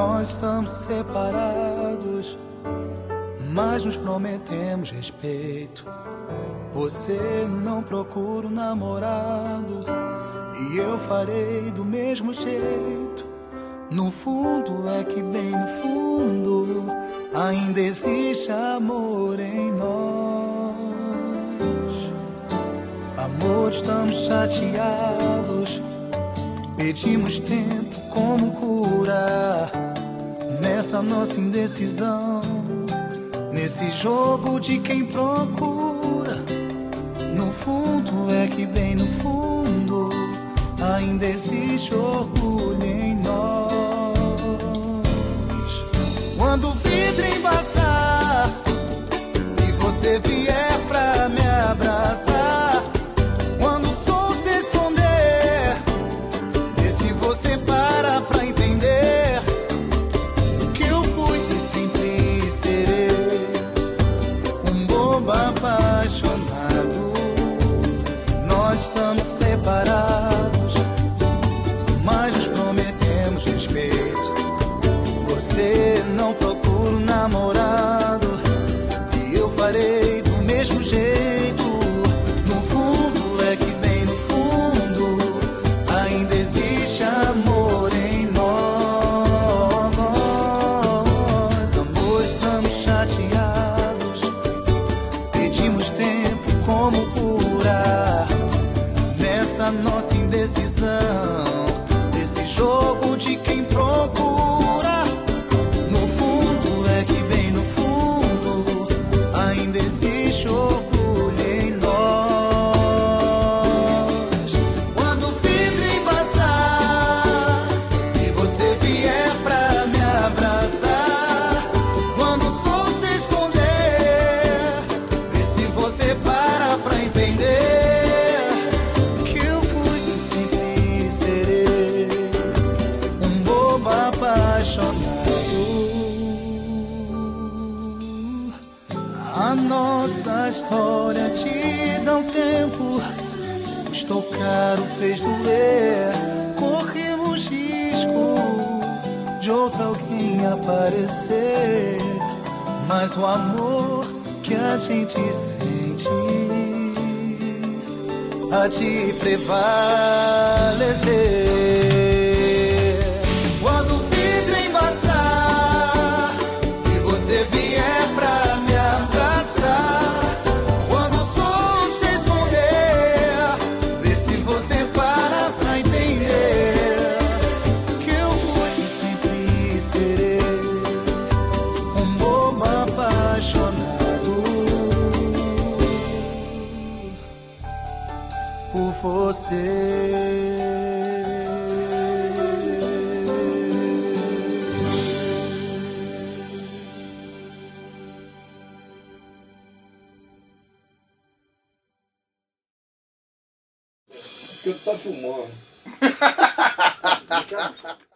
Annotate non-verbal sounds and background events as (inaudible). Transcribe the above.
Nós estamos separados, mas nos prometemos respeito. Você não procura um namorado e eu farei do mesmo jeito. No fundo é que bem no fundo ainda existe amor em nós. Amor, estamos chateados. Pedimos tempo como curar nessa nossa indecisão. Nesse jogo de quem procura. No fundo é que bem no fundo ainda existe orgulho em nós. Quando o vidro embaçar e você vier nossa indecisão. Nossa história te dá um tempo, custou caro, fez doer. Corremos risco de outro alguém aparecer, mas o amor que a gente sente há de prevalecer. Por você. Porque tu tá filmando. (laughs)